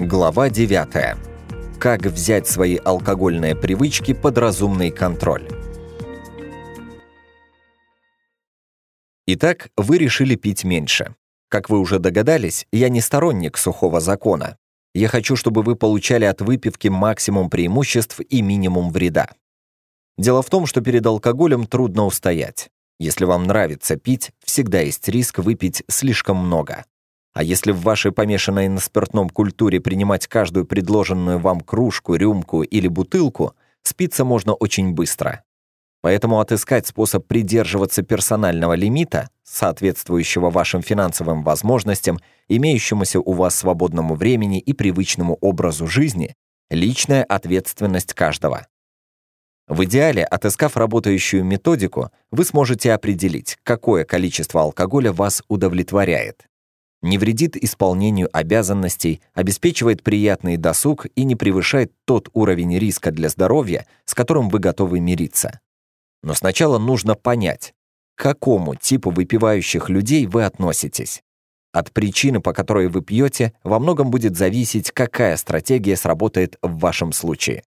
Глава 9. Как взять свои алкогольные привычки под разумный контроль. Итак, вы решили пить меньше. Как вы уже догадались, я не сторонник сухого закона. Я хочу, чтобы вы получали от выпивки максимум преимуществ и минимум вреда. Дело в том, что перед алкоголем трудно устоять. Если вам нравится пить, всегда есть риск выпить слишком много. А если в вашей помешанной на спиртном культуре принимать каждую предложенную вам кружку, рюмку или бутылку, спиться можно очень быстро. Поэтому отыскать способ придерживаться персонального лимита, соответствующего вашим финансовым возможностям, имеющемуся у вас свободному времени и привычному образу жизни, личная ответственность каждого. В идеале, отыскав работающую методику, вы сможете определить, какое количество алкоголя вас удовлетворяет не вредит исполнению обязанностей, обеспечивает приятный досуг и не превышает тот уровень риска для здоровья, с которым вы готовы мириться. Но сначала нужно понять, к какому типу выпивающих людей вы относитесь. От причины, по которой вы пьете, во многом будет зависеть, какая стратегия сработает в вашем случае.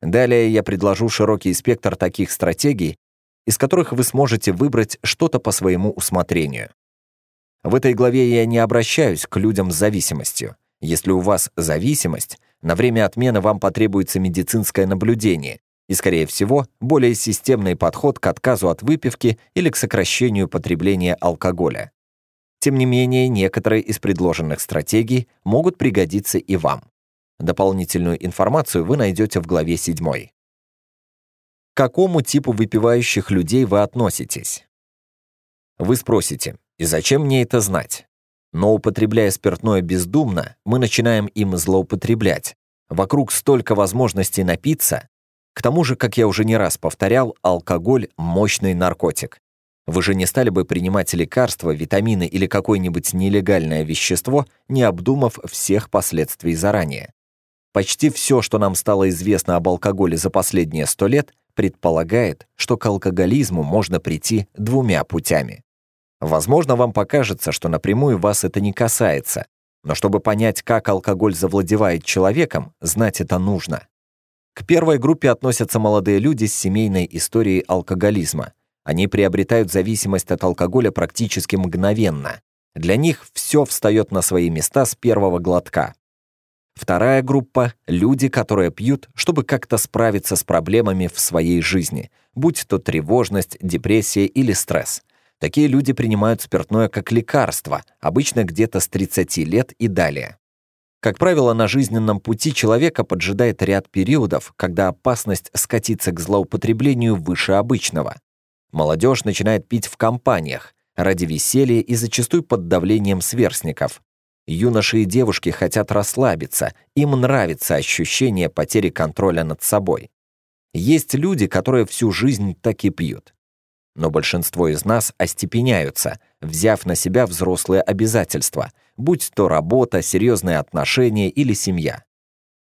Далее я предложу широкий спектр таких стратегий, из которых вы сможете выбрать что-то по своему усмотрению. В этой главе я не обращаюсь к людям с зависимостью. Если у вас зависимость, на время отмены вам потребуется медицинское наблюдение и, скорее всего, более системный подход к отказу от выпивки или к сокращению потребления алкоголя. Тем не менее, некоторые из предложенных стратегий могут пригодиться и вам. Дополнительную информацию вы найдете в главе 7. К какому типу выпивающих людей вы относитесь? Вы спросите, и зачем мне это знать? Но употребляя спиртное бездумно, мы начинаем им злоупотреблять. Вокруг столько возможностей напиться. К тому же, как я уже не раз повторял, алкоголь – мощный наркотик. Вы же не стали бы принимать лекарства, витамины или какое-нибудь нелегальное вещество, не обдумав всех последствий заранее. Почти все, что нам стало известно об алкоголе за последние сто лет, предполагает, что к алкоголизму можно прийти двумя путями. Возможно, вам покажется, что напрямую вас это не касается, но чтобы понять, как алкоголь завладевает человеком, знать это нужно. К первой группе относятся молодые люди с семейной историей алкоголизма. Они приобретают зависимость от алкоголя практически мгновенно. Для них все встает на свои места с первого глотка. Вторая группа — люди, которые пьют, чтобы как-то справиться с проблемами в своей жизни, будь то тревожность, депрессия или стресс — Такие люди принимают спиртное как лекарство, обычно где-то с 30 лет и далее. Как правило, на жизненном пути человека поджидает ряд периодов, когда опасность скатиться к злоупотреблению выше обычного. Молодежь начинает пить в компаниях, ради веселья и зачастую под давлением сверстников. Юноши и девушки хотят расслабиться, им нравится ощущение потери контроля над собой. Есть люди, которые всю жизнь так и пьют. Но большинство из нас остепеняются, взяв на себя взрослые обязательства, будь то работа, серьезные отношения или семья.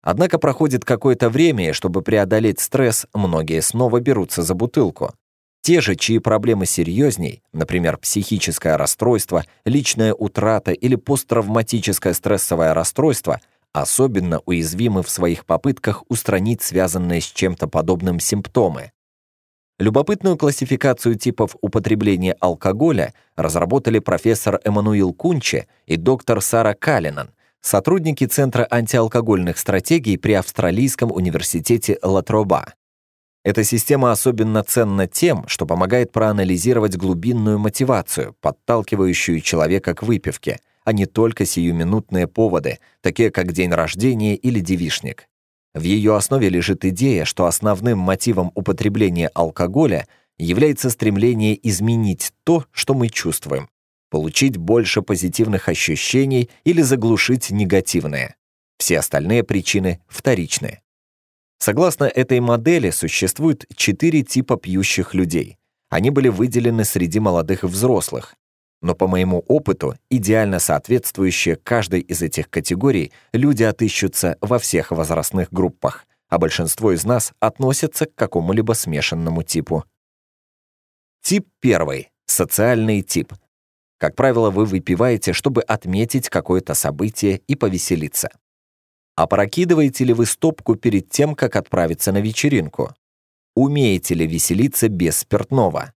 Однако проходит какое-то время, и чтобы преодолеть стресс, многие снова берутся за бутылку. Те же, чьи проблемы серьезней, например, психическое расстройство, личная утрата или посттравматическое стрессовое расстройство, особенно уязвимы в своих попытках устранить связанные с чем-то подобным симптомы, Любопытную классификацию типов употребления алкоголя разработали профессор Эммануил Кунче и доктор Сара Калинан, сотрудники Центра антиалкогольных стратегий при Австралийском университете Латроба. Эта система особенно ценна тем, что помогает проанализировать глубинную мотивацию, подталкивающую человека к выпивке, а не только сиюминутные поводы, такие как день рождения или девишник. В ее основе лежит идея, что основным мотивом употребления алкоголя является стремление изменить то, что мы чувствуем, получить больше позитивных ощущений или заглушить негативные. Все остальные причины вторичны. Согласно этой модели, существует четыре типа пьющих людей. Они были выделены среди молодых и взрослых но по моему опыту, идеально соответствующие каждой из этих категорий, люди отыщутся во всех возрастных группах, а большинство из нас относятся к какому-либо смешанному типу. Тип первый — социальный тип. Как правило, вы выпиваете, чтобы отметить какое-то событие и повеселиться. А прокидываете ли вы стопку перед тем, как отправиться на вечеринку? Умеете ли веселиться без спиртного?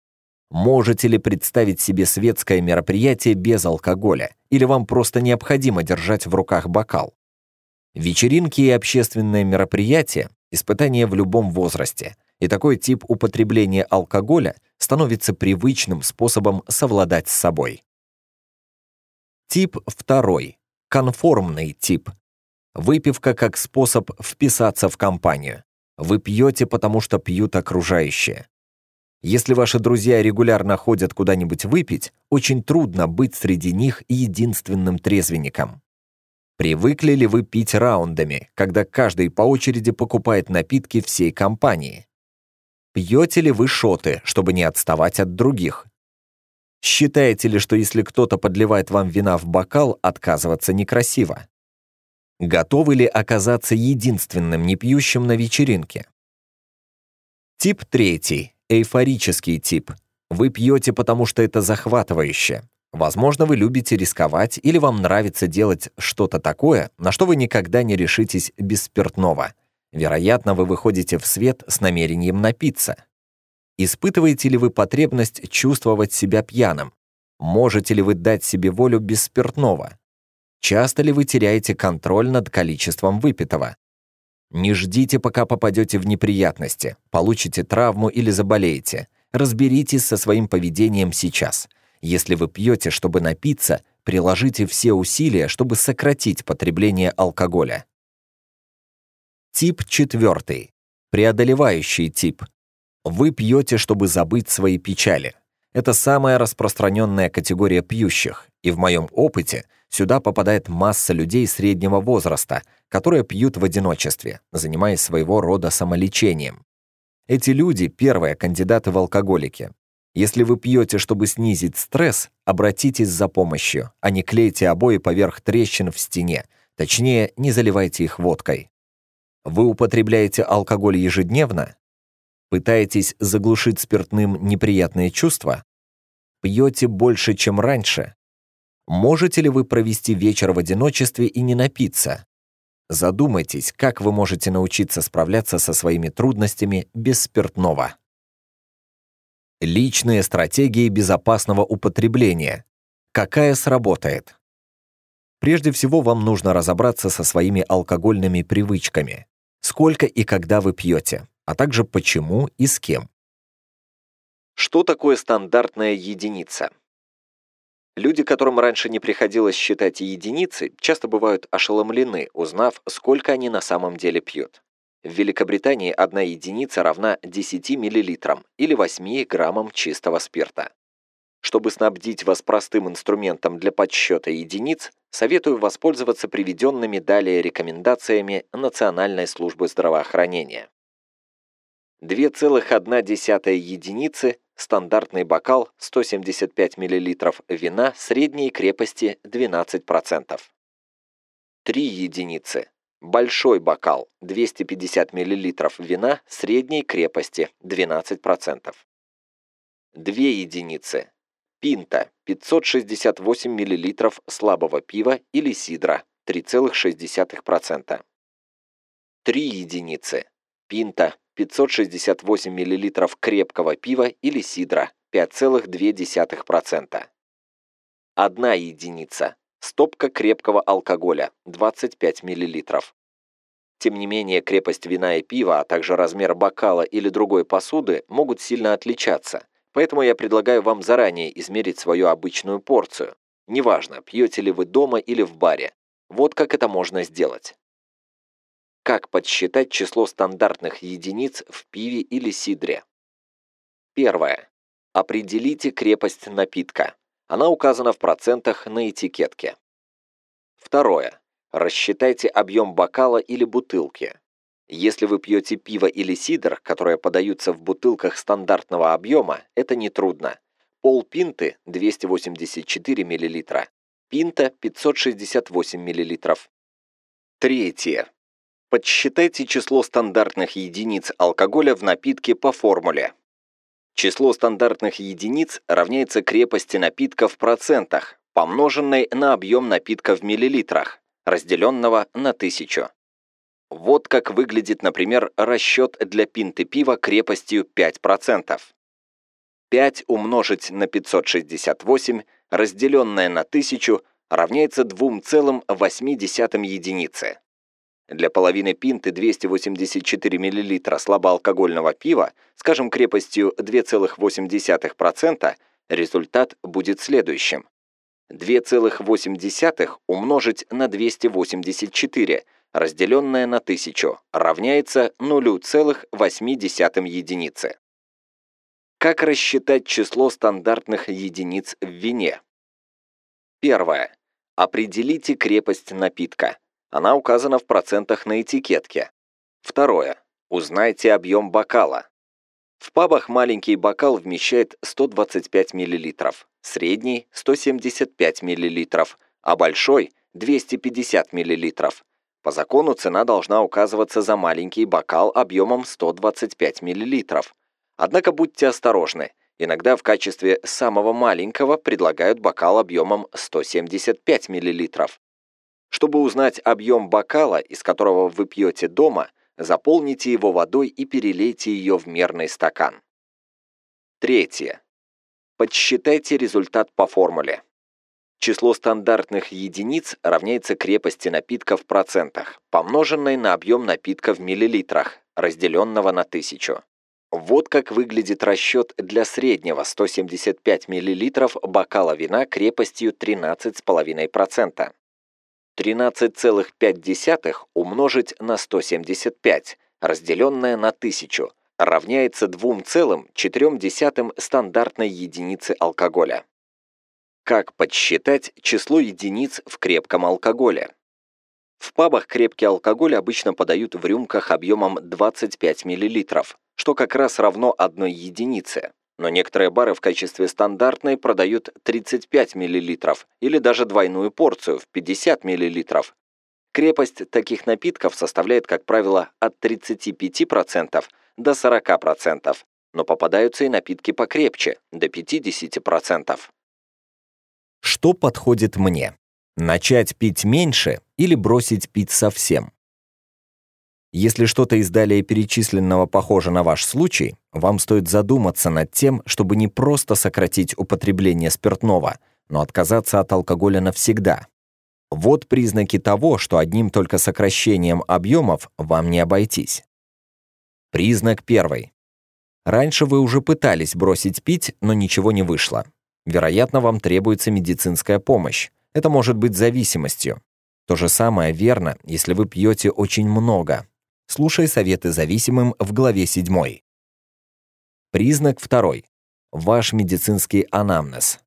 Можете ли представить себе светское мероприятие без алкоголя? Или вам просто необходимо держать в руках бокал? Вечеринки и общественные мероприятия – испытания в любом возрасте, и такой тип употребления алкоголя становится привычным способом совладать с собой. Тип второй – конформный тип. Выпивка как способ вписаться в компанию. Вы пьете, потому что пьют окружающие. Если ваши друзья регулярно ходят куда-нибудь выпить, очень трудно быть среди них единственным трезвенником. Привыкли ли вы пить раундами, когда каждый по очереди покупает напитки всей компании? Пьете ли вы шоты, чтобы не отставать от других? Считаете ли, что если кто-то подливает вам вина в бокал, отказываться некрасиво? Готовы ли оказаться единственным непьющим на вечеринке? Тип третий эйфорический тип. Вы пьете, потому что это захватывающе. Возможно, вы любите рисковать или вам нравится делать что-то такое, на что вы никогда не решитесь без спиртного. Вероятно, вы выходите в свет с намерением напиться. Испытываете ли вы потребность чувствовать себя пьяным? Можете ли вы дать себе волю без спиртного? Часто ли вы теряете контроль над количеством выпитого? Не ждите, пока попадете в неприятности, получите травму или заболеете. Разберитесь со своим поведением сейчас. Если вы пьете, чтобы напиться, приложите все усилия, чтобы сократить потребление алкоголя. Тип 4. Преодолевающий тип. Вы пьете, чтобы забыть свои печали. Это самая распространенная категория пьющих, и в моем опыте сюда попадает масса людей среднего возраста – которые пьют в одиночестве, занимаясь своего рода самолечением. Эти люди – первые кандидаты в алкоголики. Если вы пьете, чтобы снизить стресс, обратитесь за помощью, а не клейте обои поверх трещин в стене, точнее, не заливайте их водкой. Вы употребляете алкоголь ежедневно? Пытаетесь заглушить спиртным неприятные чувства? Пьете больше, чем раньше? Можете ли вы провести вечер в одиночестве и не напиться? Задумайтесь, как вы можете научиться справляться со своими трудностями без спиртного. Личные стратегии безопасного употребления. Какая сработает? Прежде всего, вам нужно разобраться со своими алкогольными привычками. Сколько и когда вы пьете, а также почему и с кем. Что такое стандартная единица? Люди, которым раньше не приходилось считать единицы, часто бывают ошеломлены, узнав, сколько они на самом деле пьют. В Великобритании одна единица равна 10 мл или 8 граммам чистого спирта. Чтобы снабдить вас простым инструментом для подсчета единиц, советую воспользоваться приведенными далее рекомендациями Национальной службы здравоохранения. 2,1 единицы Стандартный бокал 175 мл вина средней крепости 12%. 3 единицы. Большой бокал 250 мл вина средней крепости 12%. 2 единицы. Пинта 568 мл слабого пива или сидра 3,6%. 3 единицы. Пинта 568 мл крепкого пива или сидра 5,2%. Одна единица. Стопка крепкого алкоголя 25 мл. Тем не менее, крепость вина и пива, а также размер бокала или другой посуды могут сильно отличаться, поэтому я предлагаю вам заранее измерить свою обычную порцию. Неважно, пьете ли вы дома или в баре. Вот как это можно сделать. Как подсчитать число стандартных единиц в пиве или сидре? Первое. Определите крепость напитка. Она указана в процентах на этикетке. Второе. Рассчитайте объем бокала или бутылки. Если вы пьете пиво или сидр, которые подаются в бутылках стандартного объема, это нетрудно. Пол пинты – 284 мл, пинта – 568 мл. Третье. Подсчитайте число стандартных единиц алкоголя в напитке по формуле. Число стандартных единиц равняется крепости напитка в процентах, помноженной на объем напитка в миллилитрах, разделенного на тысячу. Вот как выглядит, например, расчет для пинты пива крепостью 5%. 5 умножить на 568, разделенное на 1000, равняется 2,8 единицы. Для половины пинты 284 мл слабоалкогольного пива, скажем, крепостью 2,8%, результат будет следующим. 2,8 умножить на 284, разделенное на 1000, равняется 0,8 единицы. Как рассчитать число стандартных единиц в вине? Первое. Определите крепость напитка. Она указана в процентах на этикетке. Второе. Узнайте объем бокала. В пабах маленький бокал вмещает 125 мл, средний – 175 мл, а большой – 250 мл. По закону цена должна указываться за маленький бокал объемом 125 мл. Однако будьте осторожны, иногда в качестве самого маленького предлагают бокал объемом 175 миллилитров. Чтобы узнать объем бокала, из которого вы пьете дома, заполните его водой и перелейте ее в мерный стакан. Третье. Подсчитайте результат по формуле. Число стандартных единиц равняется крепости напитка в процентах, помноженной на объем напитка в миллилитрах, разделенного на тысячу. Вот как выглядит расчет для среднего 175 мл бокала вина крепостью 13,5%. 13,5 умножить на 175, разделенное на 1000, равняется 2,4 стандартной единицы алкоголя. Как подсчитать число единиц в крепком алкоголе? В пабах крепкий алкоголь обычно подают в рюмках объемом 25 мл, что как раз равно одной единице но некоторые бары в качестве стандартной продают 35 мл или даже двойную порцию в 50 мл. Крепость таких напитков составляет, как правило, от 35% до 40%, но попадаются и напитки покрепче, до 50%. Что подходит мне? Начать пить меньше или бросить пить совсем? Если что-то из далее перечисленного похоже на ваш случай, вам стоит задуматься над тем, чтобы не просто сократить употребление спиртного, но отказаться от алкоголя навсегда. Вот признаки того, что одним только сокращением объемов вам не обойтись. Признак первый. Раньше вы уже пытались бросить пить, но ничего не вышло. Вероятно, вам требуется медицинская помощь. Это может быть зависимостью. То же самое верно, если вы пьете очень много, Слушай советы зависимым в главе 7. Признак второй. Ваш медицинский анамнез.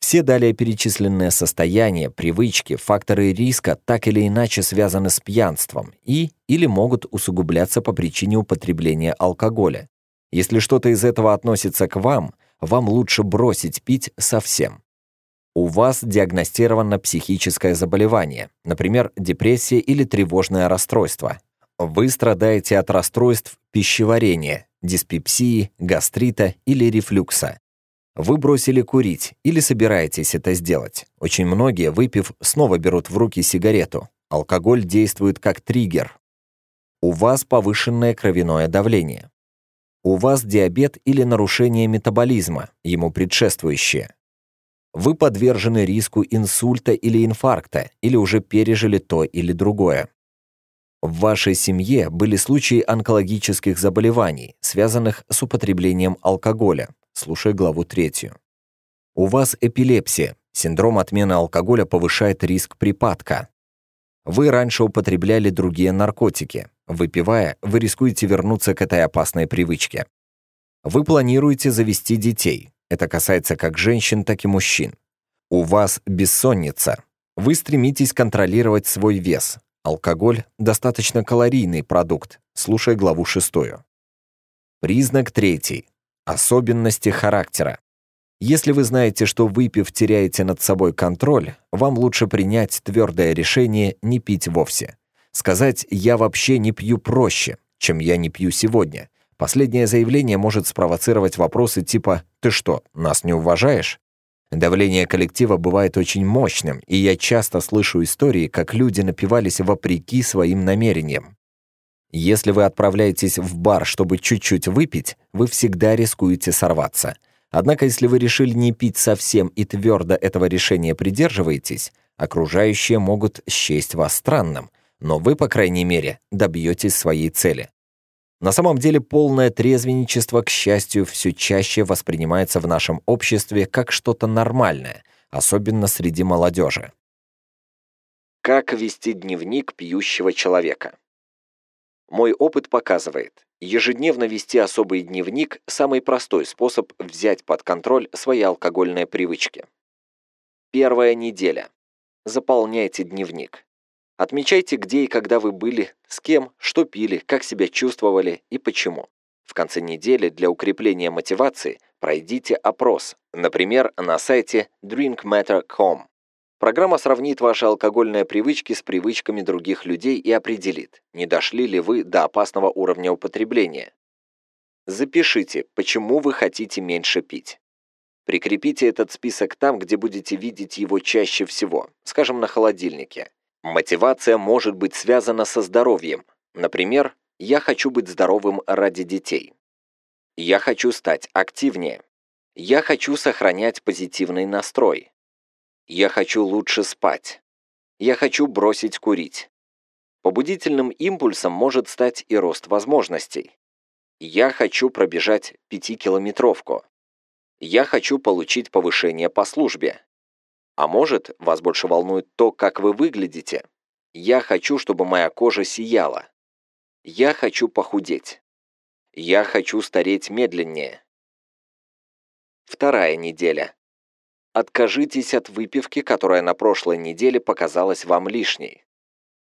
Все далее перечисленные состояния, привычки, факторы риска так или иначе связаны с пьянством и или могут усугубляться по причине употребления алкоголя. Если что-то из этого относится к вам, вам лучше бросить пить совсем. У вас диагностировано психическое заболевание, например, депрессия или тревожное расстройство, вы страдаете от расстройств пищеварения, диспепсии, гастрита или рефлюкса. Вы бросили курить или собираетесь это сделать. Очень многие, выпив, снова берут в руки сигарету. Алкоголь действует как триггер. У вас повышенное кровяное давление. У вас диабет или нарушение метаболизма, ему предшествующее. Вы подвержены риску инсульта или инфаркта, или уже пережили то или другое. В вашей семье были случаи онкологических заболеваний, связанных с употреблением алкоголя. Слушай главу 3. У вас эпилепсия. Синдром отмены алкоголя повышает риск припадка. Вы раньше употребляли другие наркотики. Выпивая, вы рискуете вернуться к этой опасной привычке. Вы планируете завести детей. Это касается как женщин, так и мужчин. У вас бессонница. Вы стремитесь контролировать свой вес, Алкоголь – достаточно калорийный продукт, слушай главу шестую. Признак третий. Особенности характера. Если вы знаете, что выпив теряете над собой контроль, вам лучше принять твердое решение не пить вовсе. Сказать «я вообще не пью» проще, чем «я не пью сегодня». Последнее заявление может спровоцировать вопросы типа «ты что, нас не уважаешь?». Давление коллектива бывает очень мощным, и я часто слышу истории, как люди напивались вопреки своим намерениям. Если вы отправляетесь в бар, чтобы чуть-чуть выпить, вы всегда рискуете сорваться. Однако, если вы решили не пить совсем и твердо этого решения придерживаетесь, окружающие могут счесть вас странным, но вы, по крайней мере, добьетесь своей цели. На самом деле полное трезвенничество, к счастью, все чаще воспринимается в нашем обществе как что-то нормальное, особенно среди молодежи. Как вести дневник пьющего человека? Мой опыт показывает, ежедневно вести особый дневник – самый простой способ взять под контроль свои алкогольные привычки. Первая неделя. Заполняйте дневник. Отмечайте, где и когда вы были, с кем, что пили, как себя чувствовали и почему. В конце недели для укрепления мотивации пройдите опрос, например, на сайте drinkmatter.com. Программа сравнит ваши алкогольные привычки с привычками других людей и определит, не дошли ли вы до опасного уровня употребления. Запишите, почему вы хотите меньше пить. Прикрепите этот список там, где будете видеть его чаще всего, скажем, на холодильнике. Мотивация может быть связана со здоровьем. Например, я хочу быть здоровым ради детей. Я хочу стать активнее. Я хочу сохранять позитивный настрой. Я хочу лучше спать. Я хочу бросить курить. Побудительным импульсом может стать и рост возможностей. Я хочу пробежать пятикилометровку. Я хочу получить повышение по службе. А может, вас больше волнует то, как вы выглядите? Я хочу, чтобы моя кожа сияла. Я хочу похудеть. Я хочу стареть медленнее. Вторая неделя. Откажитесь от выпивки, которая на прошлой неделе показалась вам лишней.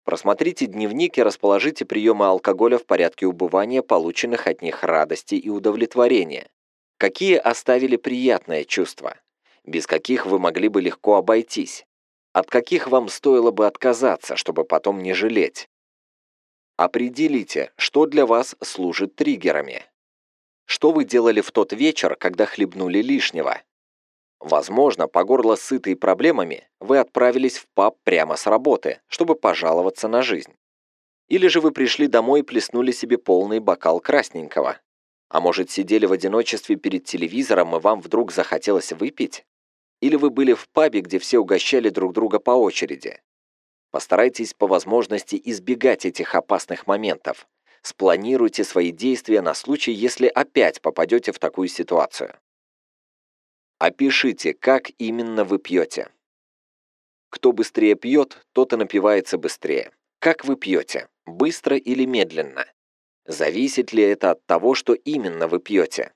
Просмотрите дневник и расположите приемы алкоголя в порядке убывания полученных от них радости и удовлетворения. Какие оставили приятное чувство? без каких вы могли бы легко обойтись, от каких вам стоило бы отказаться, чтобы потом не жалеть. Определите, что для вас служит триггерами. Что вы делали в тот вечер, когда хлебнули лишнего? Возможно, по горло сытые проблемами вы отправились в паб прямо с работы, чтобы пожаловаться на жизнь. Или же вы пришли домой и плеснули себе полный бокал красненького. А может, сидели в одиночестве перед телевизором, и вам вдруг захотелось выпить? Или вы были в пабе, где все угощали друг друга по очереди. Постарайтесь по возможности избегать этих опасных моментов. Спланируйте свои действия на случай, если опять попадете в такую ситуацию. Опишите, как именно вы пьете. Кто быстрее пьет, тот и напивается быстрее. Как вы пьете? Быстро или медленно? Зависит ли это от того, что именно вы пьете?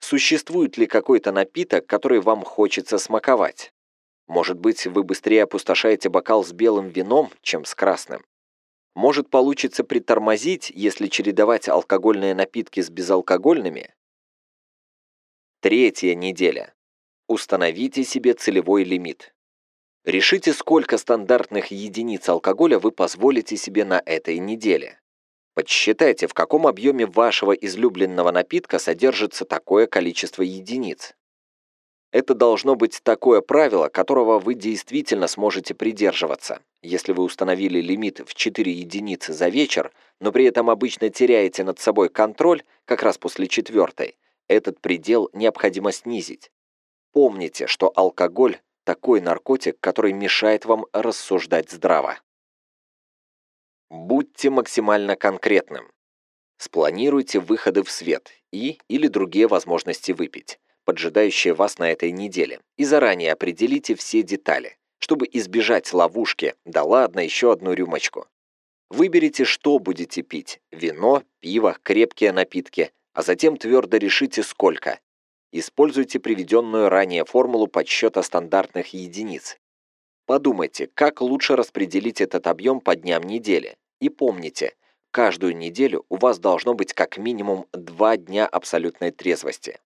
Существует ли какой-то напиток, который вам хочется смаковать? Может быть, вы быстрее опустошаете бокал с белым вином, чем с красным? Может, получится притормозить, если чередовать алкогольные напитки с безалкогольными? Третья неделя. Установите себе целевой лимит. Решите, сколько стандартных единиц алкоголя вы позволите себе на этой неделе. Подсчитайте, в каком объеме вашего излюбленного напитка содержится такое количество единиц. Это должно быть такое правило, которого вы действительно сможете придерживаться. Если вы установили лимит в 4 единицы за вечер, но при этом обычно теряете над собой контроль как раз после четвертой, этот предел необходимо снизить. Помните, что алкоголь – такой наркотик, который мешает вам рассуждать здраво. Будьте максимально конкретным. Спланируйте выходы в свет и или другие возможности выпить, поджидающие вас на этой неделе, и заранее определите все детали, чтобы избежать ловушки, да ладно, еще одну рюмочку. Выберите, что будете пить – вино, пиво, крепкие напитки, а затем твердо решите, сколько. Используйте приведенную ранее формулу подсчета стандартных единиц Подумайте, как лучше распределить этот объем по дням недели. И помните, каждую неделю у вас должно быть как минимум два дня абсолютной трезвости.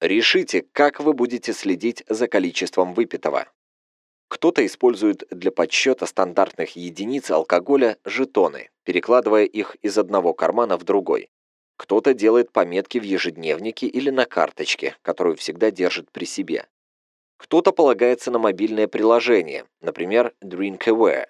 Решите, как вы будете следить за количеством выпитого. Кто-то использует для подсчета стандартных единиц алкоголя жетоны, перекладывая их из одного кармана в другой. Кто-то делает пометки в ежедневнике или на карточке, которую всегда держит при себе. Кто-то полагается на мобильное приложение, например, DrinkAware.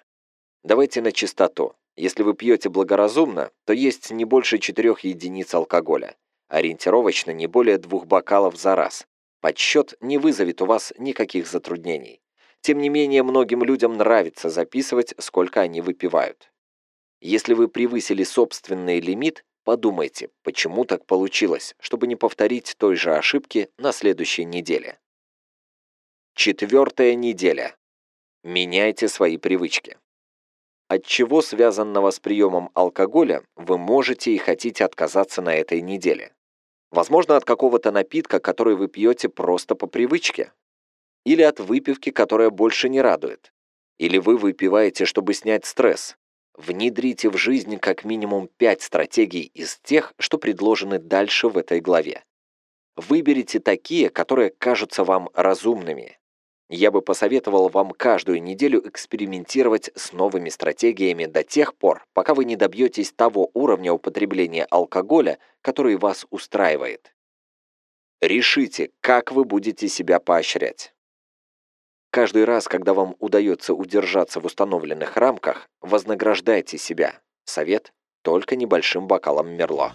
Давайте на чистоту. Если вы пьете благоразумно, то есть не больше 4 единиц алкоголя. А ориентировочно не более двух бокалов за раз. Подсчет не вызовет у вас никаких затруднений. Тем не менее, многим людям нравится записывать, сколько они выпивают. Если вы превысили собственный лимит, подумайте, почему так получилось, чтобы не повторить той же ошибки на следующей неделе. Четвертая неделя. Меняйте свои привычки. От чего связанного с приемом алкоголя вы можете и хотите отказаться на этой неделе? Возможно, от какого-то напитка, который вы пьете просто по привычке. Или от выпивки, которая больше не радует. Или вы выпиваете, чтобы снять стресс. Внедрите в жизнь как минимум 5 стратегий из тех, что предложены дальше в этой главе. Выберите такие, которые кажутся вам разумными. Я бы посоветовал вам каждую неделю экспериментировать с новыми стратегиями до тех пор, пока вы не добьетесь того уровня употребления алкоголя, который вас устраивает. Решите, как вы будете себя поощрять. Каждый раз, когда вам удается удержаться в установленных рамках, вознаграждайте себя. Совет – только небольшим бокалом Мерло.